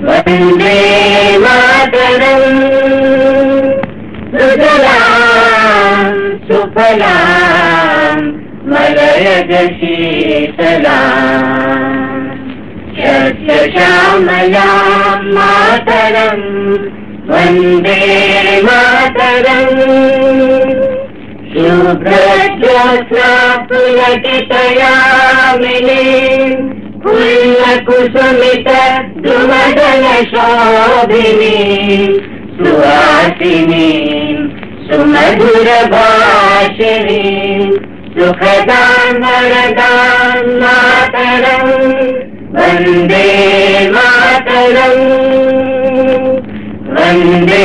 വന്ദേ മാതരം. സുജലാം സുഫലാം മലയജ മാതരം. വന്ദേ മാതരം. कुसुमित दुमदन शोभिनी सुवासिनी सुमधुर भाषिणी सुखदां मातर वंदे मातर वंदे